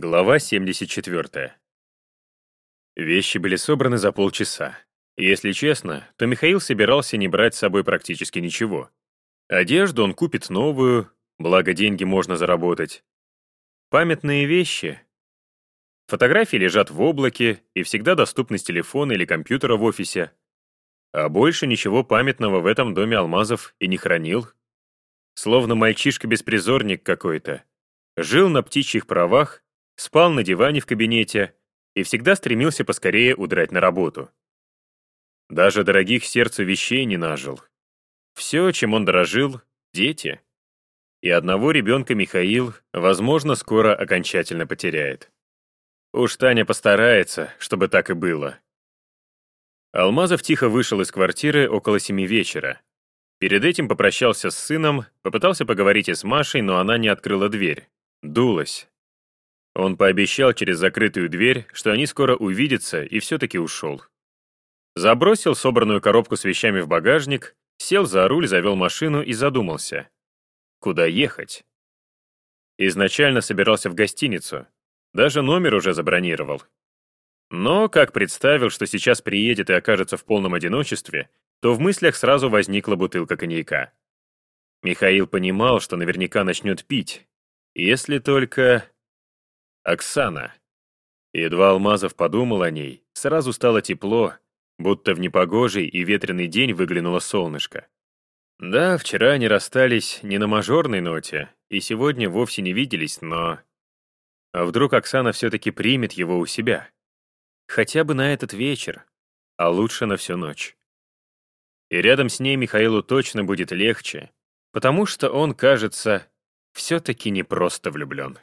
Глава 74. Вещи были собраны за полчаса. Если честно, то Михаил собирался не брать с собой практически ничего. Одежду он купит новую, благо деньги можно заработать. Памятные вещи. Фотографии лежат в облаке и всегда доступны с телефона или компьютера в офисе. А больше ничего памятного в этом доме алмазов и не хранил. Словно мальчишка-беспризорник какой-то. Жил на птичьих правах спал на диване в кабинете и всегда стремился поскорее удрать на работу. Даже дорогих сердцу вещей не нажил. Все, чем он дорожил — дети. И одного ребенка Михаил, возможно, скоро окончательно потеряет. Уж Таня постарается, чтобы так и было. Алмазов тихо вышел из квартиры около семи вечера. Перед этим попрощался с сыном, попытался поговорить и с Машей, но она не открыла дверь. Дулась, он пообещал через закрытую дверь, что они скоро увидятся, и все-таки ушел. Забросил собранную коробку с вещами в багажник, сел за руль, завел машину и задумался. Куда ехать? Изначально собирался в гостиницу. Даже номер уже забронировал. Но, как представил, что сейчас приедет и окажется в полном одиночестве, то в мыслях сразу возникла бутылка коньяка. Михаил понимал, что наверняка начнет пить. Если только... Оксана. Едва Алмазов подумал о ней, сразу стало тепло, будто в непогожий и ветреный день выглянуло солнышко. Да, вчера они расстались не на мажорной ноте, и сегодня вовсе не виделись, но... А вдруг Оксана все-таки примет его у себя? Хотя бы на этот вечер, а лучше на всю ночь. И рядом с ней Михаилу точно будет легче, потому что он, кажется, все-таки не просто влюблен.